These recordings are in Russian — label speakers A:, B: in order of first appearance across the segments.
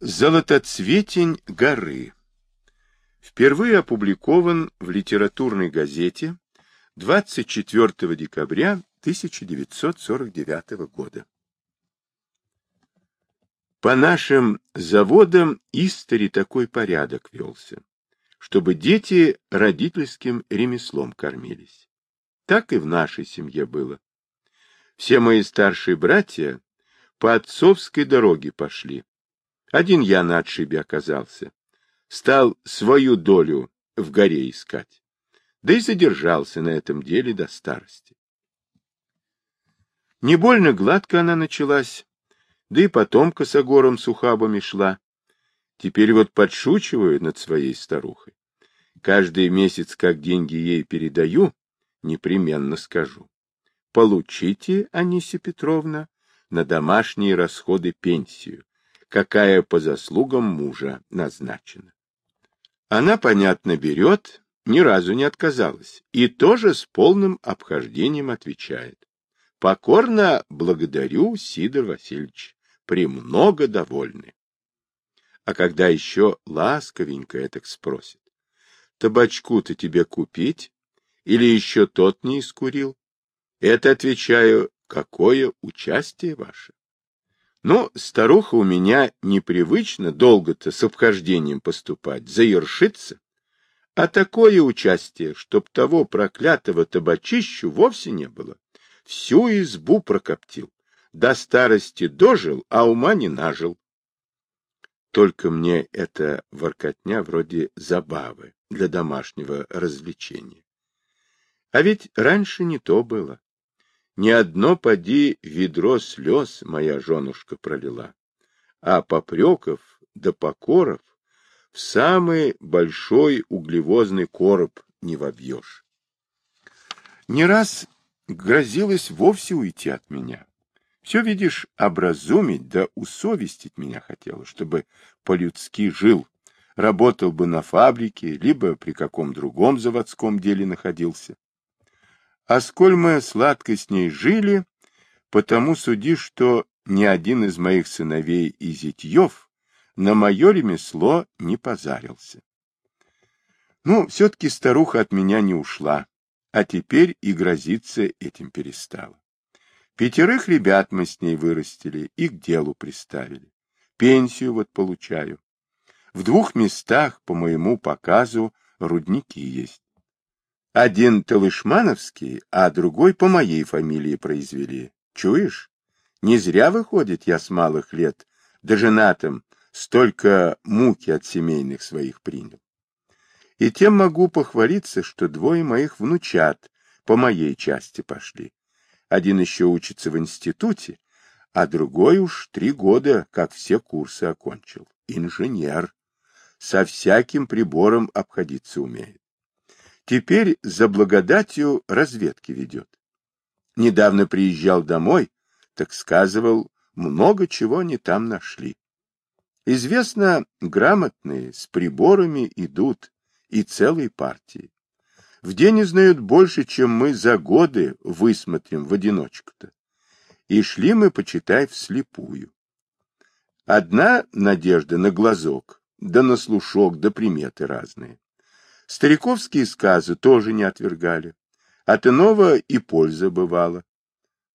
A: Золотоцветень горы. Впервые опубликован в литературной газете 24 декабря 1949 года. По нашим заводам истори такой порядок велся, чтобы дети родительским ремеслом кормились. Так и в нашей семье было. Все мои старшие братья по отцовской дороге пошли один я на отшибе оказался. Стал свою долю в горе искать. Да и задержался на этом деле до старости. Не больно гладко она началась, да и потом косогором с ухабами шла. Теперь вот подшучиваю над своей старухой. Каждый месяц, как деньги ей передаю, непременно скажу. Получите, Анисия Петровна, на домашние расходы пенсию, какая по заслугам мужа назначена. Она, понятно, берет, ни разу не отказалась, и тоже с полным обхождением отвечает. Покорно благодарю, Сидор Васильевич, премного довольны. А когда еще ласковенько это спросит, табачку-то тебе купить? Или еще тот не искурил? Это, отвечаю, какое участие ваше? Но старуха у меня непривычно долго-то с обхождением поступать, заершится. А такое участие, чтоб того проклятого табачищу вовсе не было. Всю избу прокоптил. До старости дожил, а ума не нажил. Только мне это воркотня вроде забавы для домашнего развлечения. А ведь раньше не то было. Ни одно поди ведро слез моя женушка пролила, а попреков да покоров в самый большой углевозный короб не вобьешь. Не раз грозилось вовсе уйти от меня. Все, видишь, образумить да усовестить меня хотела, чтобы по-людски жил, работал бы на фабрике, либо при каком другом заводском деле находился. А сколь мы сладко с ней жили, потому суди, что ни один из моих сыновей и зятьев на мое ремесло не позарился. Ну, все-таки старуха от меня не ушла, а теперь и грозиться этим перестала. Пятерых ребят мы с ней вырастили и к делу приставили. Пенсию вот получаю. В двух местах, по моему показу, рудники есть. Один Талышмановский, а другой по моей фамилии произвели. Чуешь? Не зря выходит я с малых лет, да женатым, столько муки от семейных своих принял. И тем могу похвалиться, что двое моих внучат по моей части пошли. Один еще учится в институте, а другой уж три года, как все курсы окончил. Инженер. Со всяким прибором обходиться умеет. Теперь за благодатью разведки ведет. Недавно приезжал домой, так сказывал, много чего они там нашли. Известно, грамотные с приборами идут, и целые партии. В день знают больше, чем мы за годы высмотрим в одиночку-то. И шли мы, почитай, вслепую. Одна надежда на глазок, да на слушок, да приметы разные. Стариковские сказы тоже не отвергали. От иного и польза бывала.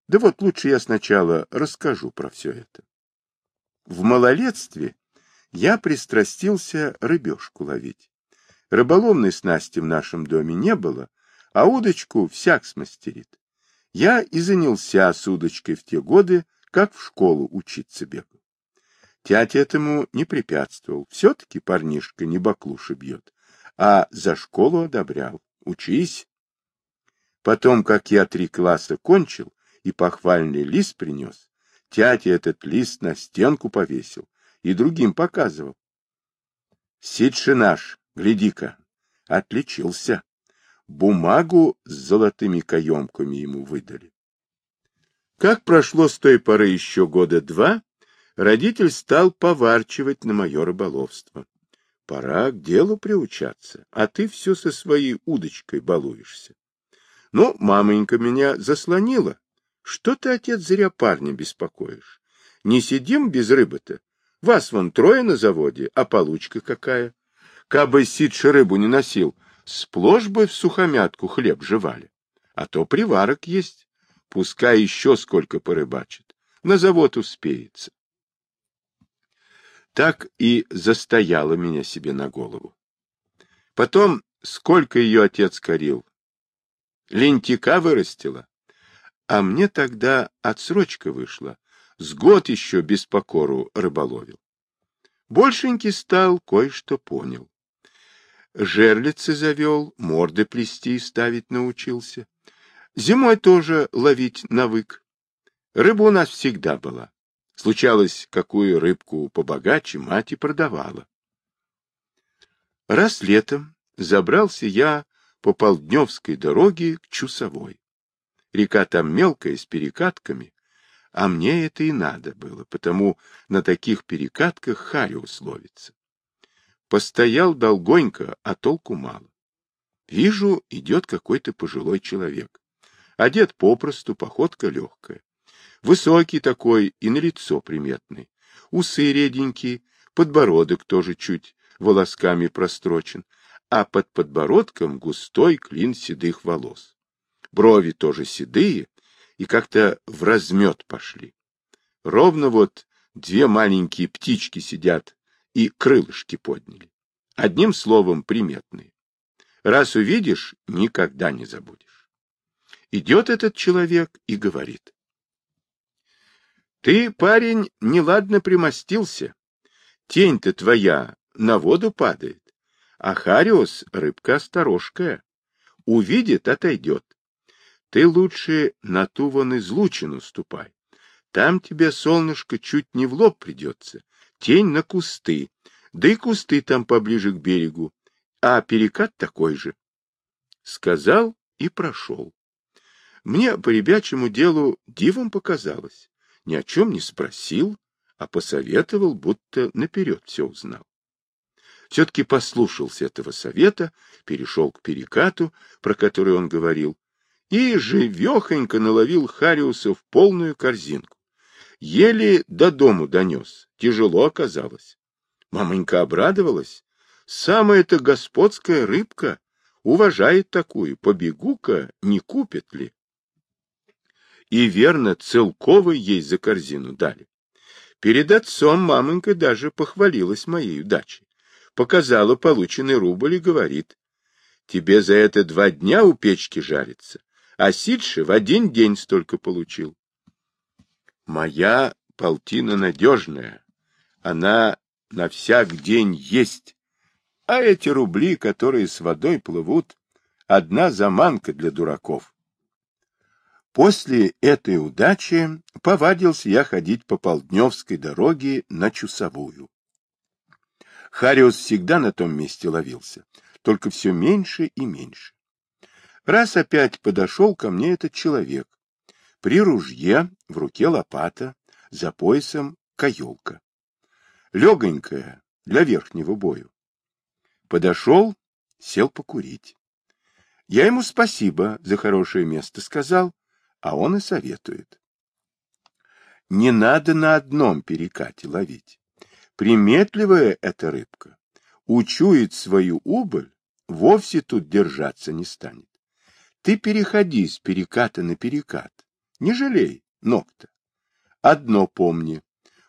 A: Да вот лучше я сначала расскажу про все это. В малолетстве я пристрастился рыбешку ловить. Рыболовной снасти в нашем доме не было, а удочку всяк смастерит. Я и занялся с удочкой в те годы, как в школу учиться бегал. Тятя этому не препятствовал, все-таки парнишка не баклуши бьет, а за школу одобрял. Учись. Потом, как я три класса кончил и похвальный лист принес, тятя этот лист на стенку повесил и другим показывал. Сидши наш, гляди-ка, отличился. Бумагу с золотыми каемками ему выдали. Как прошло с той поры еще года два, родитель стал поварчивать на мое рыболовство. Пора к делу приучаться, а ты все со своей удочкой балуешься. Ну, маменька меня заслонила. Что ты, отец, зря парня беспокоишь? Не сидим без рыбы-то. Вас вон трое на заводе, а получка какая? Кабы сидши рыбу не носил, сплошь бы в сухомятку хлеб жевали. А то приварок есть, пускай еще сколько порыбачит, на завод успеется. Так и застояла меня себе на голову. Потом, сколько ее отец корил, лентяка вырастила, а мне тогда отсрочка вышла, с год еще без покору рыболовил. Большенький стал, кое-что понял. Жерлицы завел, морды плести и ставить научился. Зимой тоже ловить навык. Рыба у нас всегда была. Случалось, какую рыбку побогаче мать и продавала. Раз летом забрался я по Полдневской дороге к Чусовой. Река там мелкая, с перекатками, а мне это и надо было, потому на таких перекатках хариус ловится. Постоял долгонько, а толку мало. Вижу, идет какой-то пожилой человек. Одет попросту, походка легкая. Высокий такой и на лицо приметный. Усы реденькие, подбородок тоже чуть волосками прострочен, а под подбородком густой клин седых волос. Брови тоже седые, и как-то в размет пошли. Ровно вот две маленькие птички сидят и крылышки подняли. Одним словом, приметные. Раз увидишь, никогда не забудешь. Идет этот человек и говорит. Ты, парень, неладно примостился. Тень-то твоя на воду падает. А Хариус — рыбка осторожкая. Увидит — отойдет. Ты лучше на ту вон излучину ступай. Там тебе, солнышко, чуть не в лоб придется. Тень на кусты. Да и кусты там поближе к берегу. А перекат такой же. Сказал и прошел. Мне по ребячему делу дивом показалось. Ни о чем не спросил, а посоветовал, будто наперед все узнал. Все-таки послушался этого совета, перешел к перекату, про который он говорил, и живехонько наловил Хариуса в полную корзинку. Еле до дому донес, тяжело оказалось. Мамонька обрадовалась. Самая-то господская рыбка, уважает такую, побегу-ка, не купит ли. И верно, целковый ей за корзину дали. Перед отцом мамонька даже похвалилась моей удачей. Показала полученный рубль и говорит, тебе за это два дня у печки жарится, а Сидши в один день столько получил. Моя полтина надежная, она на всяк день есть, а эти рубли, которые с водой плывут, одна заманка для дураков. После этой удачи повадился я ходить по Полдневской дороге на Чусовую. Хариус всегда на том месте ловился, только все меньше и меньше. Раз опять подошел ко мне этот человек. При ружье, в руке лопата, за поясом каелка. Легонькая, для верхнего бою. Подошел, сел покурить. Я ему спасибо за хорошее место сказал, а он и советует. Не надо на одном перекате ловить. Приметливая эта рыбка, учует свою убыль, вовсе тут держаться не станет. Ты переходи с переката на перекат. Не жалей ног-то. Одно помни.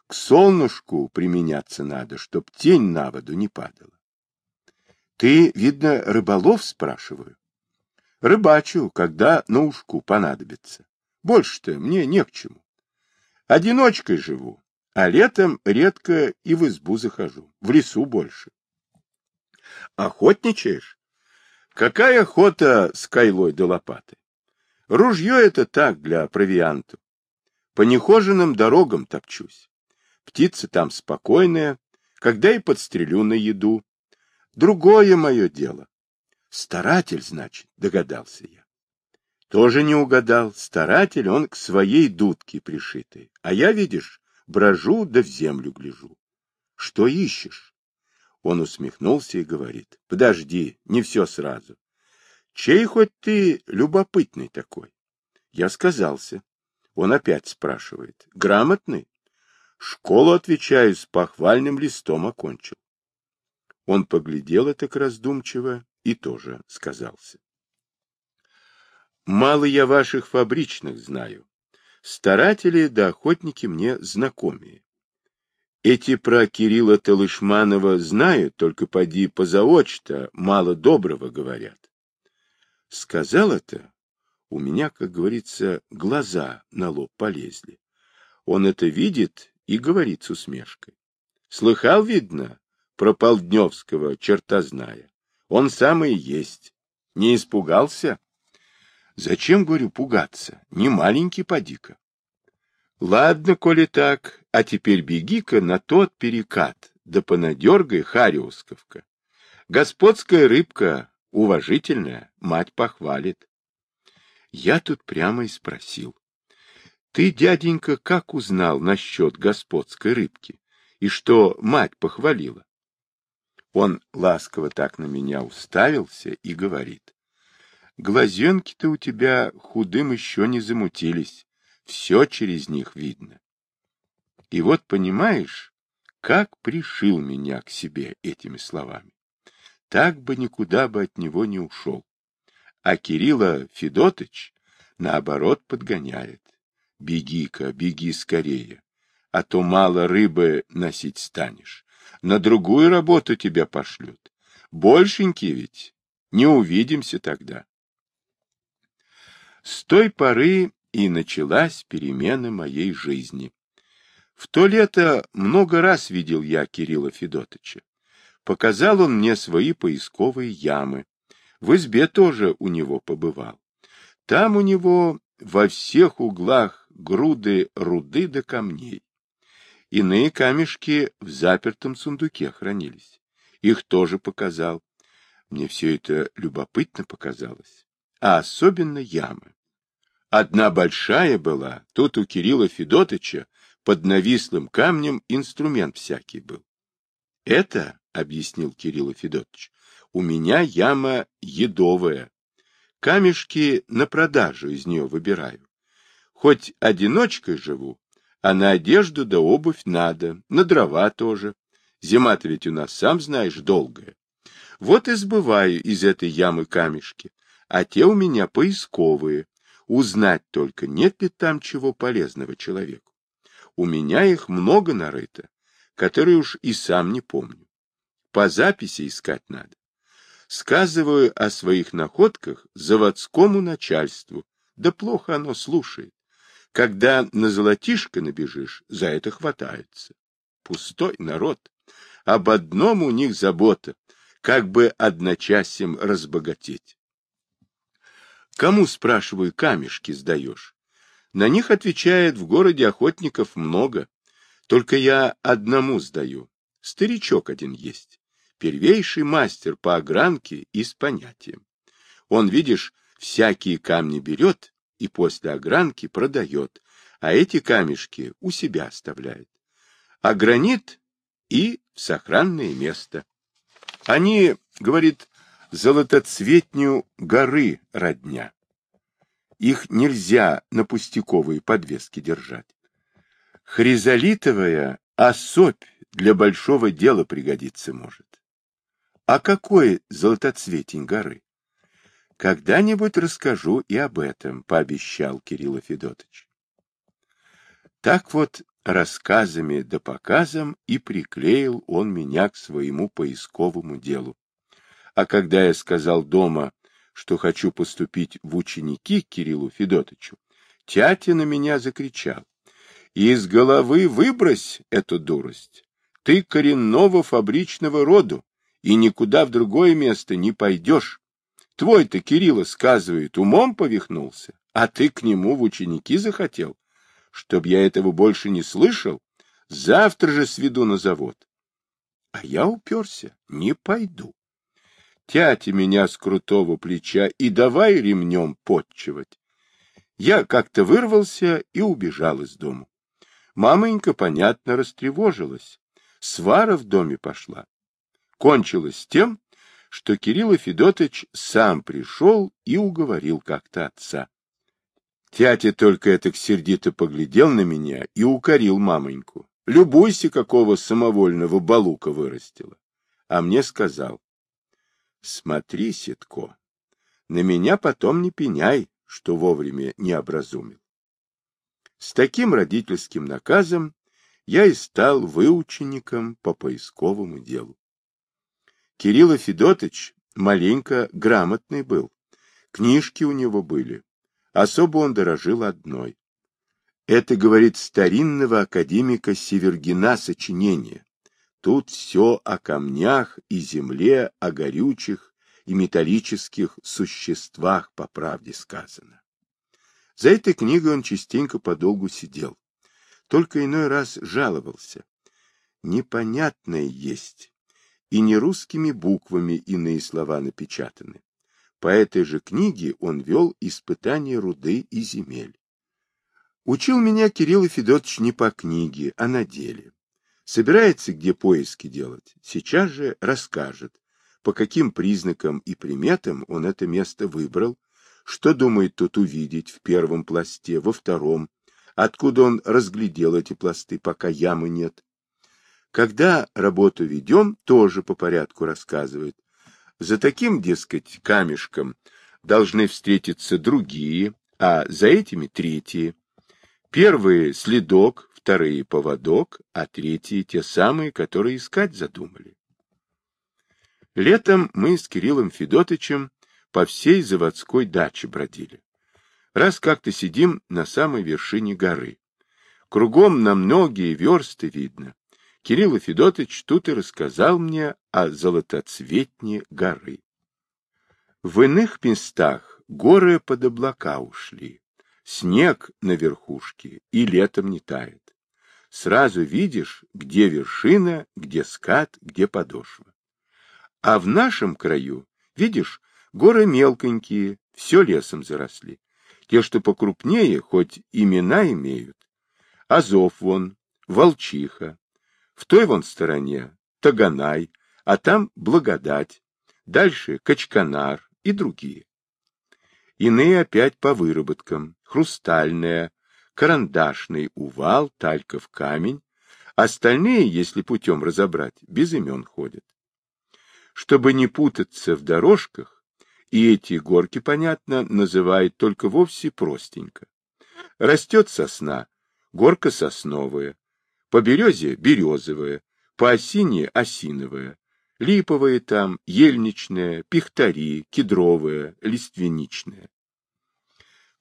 A: К солнышку применяться надо, чтоб тень на воду не падала. Ты, видно, рыболов, спрашиваю? Рыбачу, когда на ушку понадобится. Больше-то мне не к чему. Одиночкой живу, а летом редко и в избу захожу, в лесу больше. Охотничаешь? Какая охота с кайлой до лопаты? Ружье это так, для провианту. По нехоженным дорогам топчусь. Птица там спокойная, когда и подстрелю на еду. Другое мое дело. Старатель, значит, догадался я. Тоже не угадал. Старатель, он к своей дудке пришитый. А я, видишь, брожу да в землю гляжу. Что ищешь? Он усмехнулся и говорит, подожди, не все сразу. Чей хоть ты любопытный такой? Я сказался. Он опять спрашивает, грамотный? Школу, отвечаю, с похвальным листом окончил. Он поглядел это раздумчиво и тоже сказался. Мало я ваших фабричных знаю. Старатели да охотники мне знакомые. Эти про Кирилла Талышманова знают, только поди позаочно, мало доброго говорят. Сказал это, у меня, как говорится, глаза на лоб полезли. Он это видит и говорит с усмешкой. Слыхал, видно, про Полдневского, черта зная. Он самый есть. Не испугался? Зачем, говорю, пугаться? Не маленький подика. Ладно, коли так, а теперь беги-ка на тот перекат, да понадергай Хариусковка. Господская рыбка уважительная, мать похвалит. Я тут прямо и спросил. Ты, дяденька, как узнал насчет господской рыбки? И что мать похвалила? Он ласково так на меня уставился и говорит. Глазенки-то у тебя худым еще не замутились. Все через них видно. И вот понимаешь, как пришил меня к себе этими словами. Так бы никуда бы от него не ушел. А Кирилла Федотыч, наоборот, подгоняет. Беги-ка, беги скорее, а то мало рыбы носить станешь. На другую работу тебя пошлют. Большенький ведь. Не увидимся тогда. С той поры и началась перемена моей жизни. В то лето много раз видел я Кирилла Федотыча. Показал он мне свои поисковые ямы. В избе тоже у него побывал. Там у него во всех углах груды руды до камней. Иные камешки в запертом сундуке хранились. Их тоже показал. Мне все это любопытно показалось. А особенно ямы. Одна большая была, тут у Кирилла Федотыча под навислым камнем инструмент всякий был. Это, — объяснил Кирилл Федотович, — у меня яма едовая. Камешки на продажу из нее выбираю. Хоть одиночкой живу, а на одежду да обувь надо, на дрова тоже. Зима-то ведь у нас, сам знаешь, долгая. Вот и сбываю из этой ямы камешки, а те у меня поисковые. Узнать только, нет ли там чего полезного человеку. У меня их много нарыто, которые уж и сам не помню. По записи искать надо. Сказываю о своих находках заводскому начальству, да плохо оно слушает. Когда на золотишко набежишь, за это хватается. Пустой народ. Об одном у них забота, как бы одночасьем разбогатеть. Кому, спрашиваю, камешки сдаешь? На них отвечает, в городе охотников много. Только я одному сдаю. Старичок один есть. Первейший мастер по огранке и с понятием. Он, видишь, всякие камни берет и после огранки продает, а эти камешки у себя оставляет. А гранит и в сохранное место. Они, говорит, золотоцветню горы родня. Их нельзя на пустяковые подвески держать. Хризолитовая особь для большого дела пригодиться может. А какой золотоцветень горы? Когда-нибудь расскажу и об этом, пообещал Кирилл Федотович. Так вот, рассказами да показом и приклеил он меня к своему поисковому делу. А когда я сказал дома, что хочу поступить в ученики к Кириллу Федотовичу, тятя на меня закричал. Из головы выбрось эту дурость. Ты коренного фабричного роду, и никуда в другое место не пойдешь. Твой-то, Кирилла, сказывает, умом повихнулся, а ты к нему в ученики захотел. Чтоб я этого больше не слышал, завтра же сведу на завод. А я уперся, не пойду. Тятя меня с крутого плеча и давай ремнем подчивать. Я как-то вырвался и убежал из дому. Мамонька, понятно, растревожилась. Свара в доме пошла. Кончилось тем, что Кирилл Федотович сам пришел и уговорил как-то отца. Тятя только это сердито поглядел на меня и укорил мамоньку. любуйся, какого самовольного балука вырастила. А мне сказал, смотри, Ситко, на меня потом не пеняй, что вовремя не образумил. С таким родительским наказом я и стал выучеником по поисковому делу. Кирилл Федотович маленько грамотный был. Книжки у него были. Особо он дорожил одной. Это, говорит, старинного академика Севергина сочинение. Тут все о камнях и земле, о горючих и металлических существах, по правде сказано. За этой книгой он частенько подолгу сидел. Только иной раз жаловался. Непонятное есть, и не русскими буквами иные слова напечатаны. По этой же книге он вел испытания руды и земель. Учил меня Кирилл Федотович не по книге, а на деле. Собирается где поиски делать, сейчас же расскажет, по каким признакам и приметам он это место выбрал, что думает тут увидеть в первом пласте, во втором, откуда он разглядел эти пласты, пока ямы нет. Когда работу ведем, тоже по порядку рассказывает. За таким, дескать, камешком должны встретиться другие, а за этими третьи. Первые — следок, вторые — поводок, а третьи — те самые, которые искать задумали. Летом мы с Кириллом Федотычем по всей заводской даче бродили. Раз как-то сидим на самой вершине горы. Кругом на многие версты видно. Кирилл Федотович тут и рассказал мне о золотоцветне горы. В иных местах горы под облака ушли. Снег на верхушке и летом не тает. Сразу видишь, где вершина, где скат, где подошва. А в нашем краю, видишь, горы мелконькие, все лесом заросли. Те, что покрупнее, хоть имена имеют. Азов вон, Волчиха. В той вон стороне Таганай, а там Благодать. Дальше Качканар и другие. Иные опять по выработкам. Хрустальная, карандашный увал, тальков камень. Остальные, если путем разобрать, без имен ходят. Чтобы не путаться в дорожках, и эти горки, понятно, называют только вовсе простенько. Растет сосна, горка сосновая, по березе березовая, по осине осиновая, липовая там, ельничная, пихтари, кедровая, лиственничная.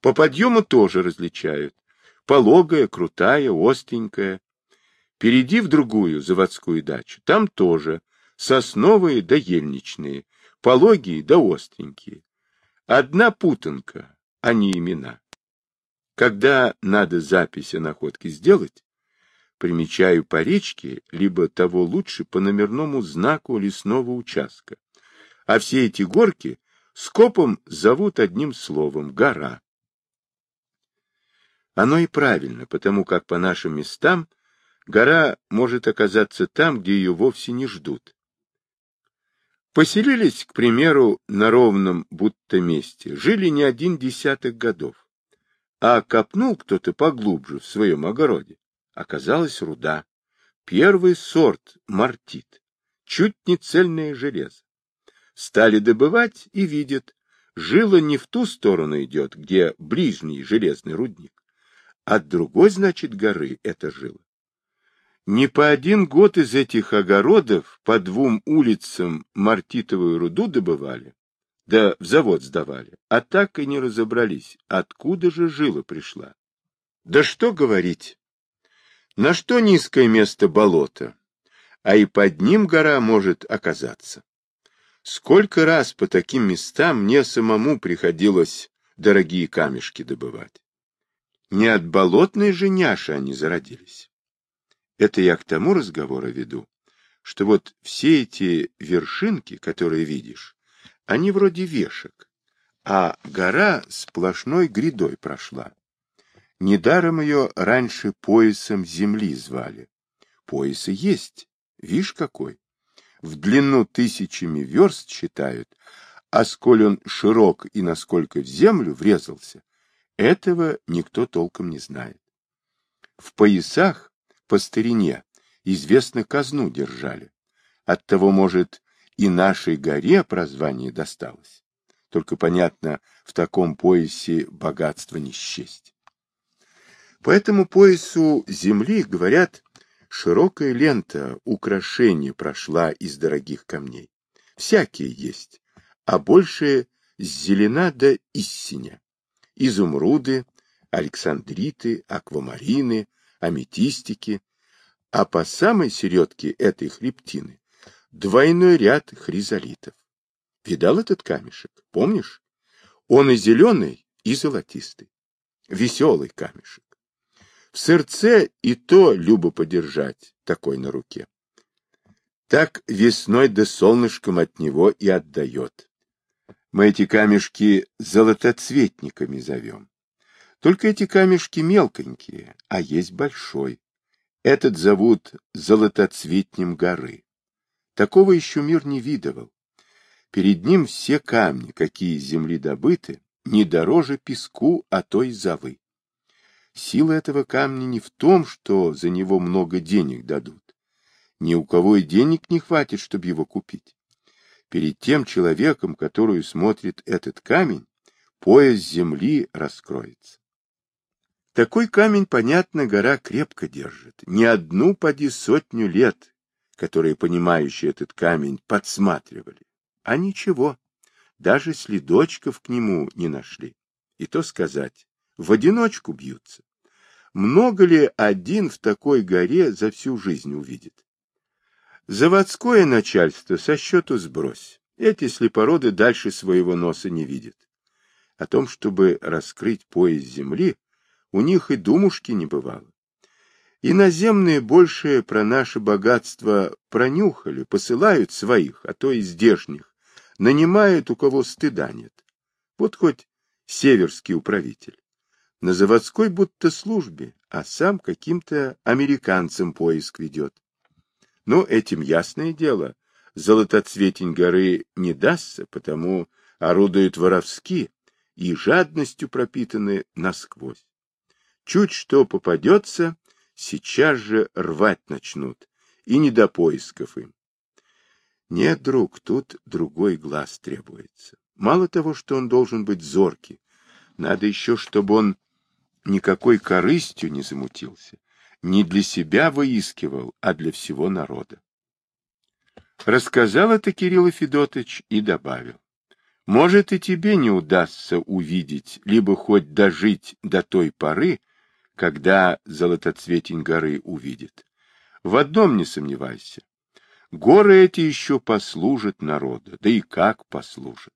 A: По подъему тоже различают. Пологая, крутая, остренькая. Перейди в другую заводскую дачу. Там тоже сосновые да ельничные, пологие да остренькие. Одна путанка, а не имена. Когда надо запись о находке сделать, примечаю по речке, либо того лучше по номерному знаку лесного участка. А все эти горки скопом зовут одним словом — гора. Оно и правильно, потому как по нашим местам гора может оказаться там, где ее вовсе не ждут. Поселились, к примеру, на ровном будто месте, жили не один десяток годов, а копнул кто-то поглубже в своем огороде. Оказалась руда. Первый сорт мартит, чуть не цельное железо. Стали добывать и видят, жила не в ту сторону идет, где ближний железный рудник. От другой, значит, горы это жило. Не по один год из этих огородов по двум улицам мартитовую руду добывали, да в завод сдавали, а так и не разобрались, откуда же жила пришла. Да что говорить, на что низкое место болото, а и под ним гора может оказаться. Сколько раз по таким местам мне самому приходилось дорогие камешки добывать. Не от болотной же няши они зародились. Это я к тому разговору веду, что вот все эти вершинки, которые видишь, они вроде вешек, а гора сплошной грядой прошла. Недаром ее раньше поясом земли звали. Пояс есть, видишь какой. В длину тысячами верст считают, а сколь он широк и насколько в землю врезался, этого никто толком не знает. В поясах по старине, известно, казну держали. Оттого, может, и нашей горе прозвание досталось. Только, понятно, в таком поясе богатство не счесть. По этому поясу земли, говорят, широкая лента украшения прошла из дорогих камней. Всякие есть, а больше зелена да иссиня. Изумруды, александриты, аквамарины, аметистики, а по самой середке этой хребтины двойной ряд хризолитов. Видал этот камешек, помнишь? Он и зеленый, и золотистый. Веселый камешек. В сердце и то любо подержать такой на руке. Так весной да солнышком от него и отдает. Мы эти камешки золотоцветниками зовем. Только эти камешки мелконькие, а есть большой. Этот зовут золотоцветнем горы. Такого еще мир не видывал. Перед ним все камни, какие из земли добыты, не дороже песку, а то и золы. Сила этого камня не в том, что за него много денег дадут. Ни у кого и денег не хватит, чтобы его купить. Перед тем человеком, которую смотрит этот камень, пояс земли раскроется. Такой камень, понятно, гора крепко держит. Не одну поди сотню лет, которые, понимающие этот камень, подсматривали. А ничего, даже следочков к нему не нашли. И то сказать, в одиночку бьются. Много ли один в такой горе за всю жизнь увидит? Заводское начальство со счету сбрось. Эти слепороды дальше своего носа не видят. О том, чтобы раскрыть пояс земли, у них и думушки не бывало. Иноземные больше про наше богатство пронюхали, посылают своих, а то и здешних, нанимают, у кого стыда нет. Вот хоть северский управитель. На заводской будто службе, а сам каким-то американцам поиск ведет. Но этим ясное дело, золотоцветень горы не дастся, потому орудуют воровски и жадностью пропитаны насквозь. Чуть что попадется, сейчас же рвать начнут, и не до поисков им. Нет, друг, тут другой глаз требуется. Мало того, что он должен быть зоркий, надо еще, чтобы он никакой корыстью не замутился, не для себя выискивал, а для всего народа. Рассказал это Кирилл Федотович и добавил. Может, и тебе не удастся увидеть, либо хоть дожить до той поры, когда золотоцветень горы увидит. В одном не сомневайся. Горы эти еще послужат народу, да и как послужат.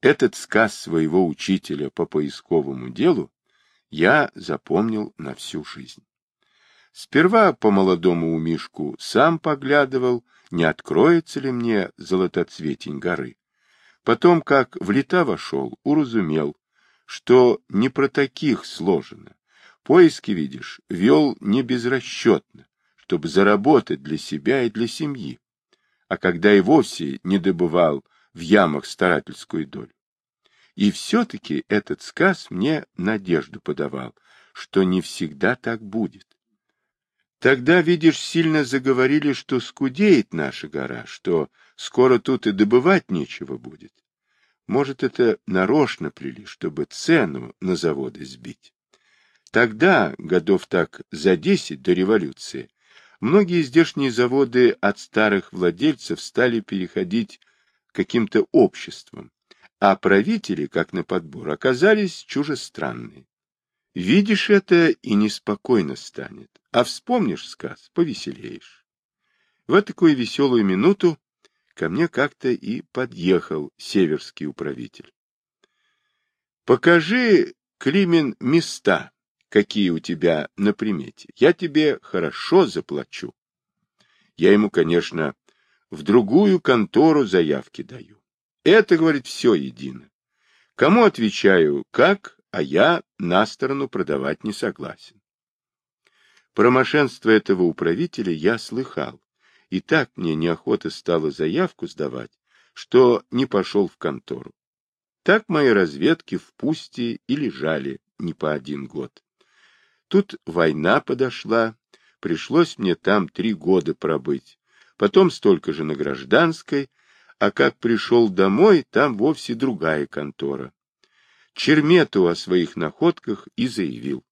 A: Этот сказ своего учителя по поисковому делу я запомнил на всю жизнь. Сперва по молодому у Мишку сам поглядывал, не откроется ли мне золотоцветень горы. Потом, как в лета вошел, уразумел, что не про таких сложено. Поиски, видишь, вел не безрасчетно, чтобы заработать для себя и для семьи, а когда и вовсе не добывал в ямах старательскую долю. И все-таки этот сказ мне надежду подавал, что не всегда так будет. Тогда, видишь, сильно заговорили, что скудеет наша гора, что скоро тут и добывать нечего будет. Может, это нарочно плели, чтобы цену на заводы сбить. Тогда, годов так за десять до революции, многие здешние заводы от старых владельцев стали переходить каким-то обществам, а правители, как на подбор, оказались чужестранные. Видишь это и неспокойно станет, а вспомнишь сказ, повеселеешь. В такую веселую минуту ко мне как-то и подъехал северский управитель. Покажи, Климен, места, какие у тебя на примете. Я тебе хорошо заплачу. Я ему, конечно, в другую контору заявки даю. Это, говорит, все едино. Кому отвечаю, как, а я на сторону продавать не согласен. Про мошенство этого управителя я слыхал, и так мне неохота стало заявку сдавать, что не пошел в контору. Так мои разведки в пусте и лежали не по один год. Тут война подошла, пришлось мне там три года пробыть, потом столько же на гражданской, а как пришел домой, там вовсе другая контора. Чермету о своих находках и заявил.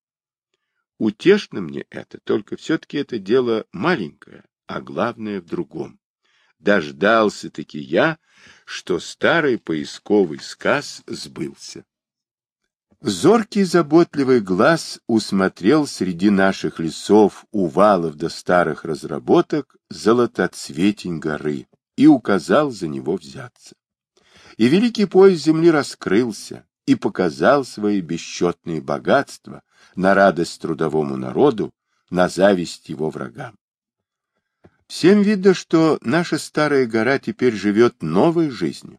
A: Утешно мне это, только все-таки это дело маленькое, а главное в другом. Дождался-таки я, что старый поисковый сказ сбылся. Зоркий заботливый глаз усмотрел среди наших лесов, увалов до старых разработок золотоцветень горы и указал за него взяться. И великий пояс земли раскрылся и показал свои бесчетные богатства на радость трудовому народу, на зависть его врагам. Всем видно, что наша старая гора теперь живет новой жизнью,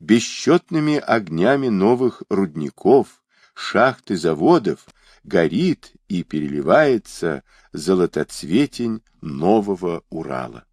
A: бесчетными огнями новых рудников, шахт и заводов горит и переливается золотоцветень нового Урала.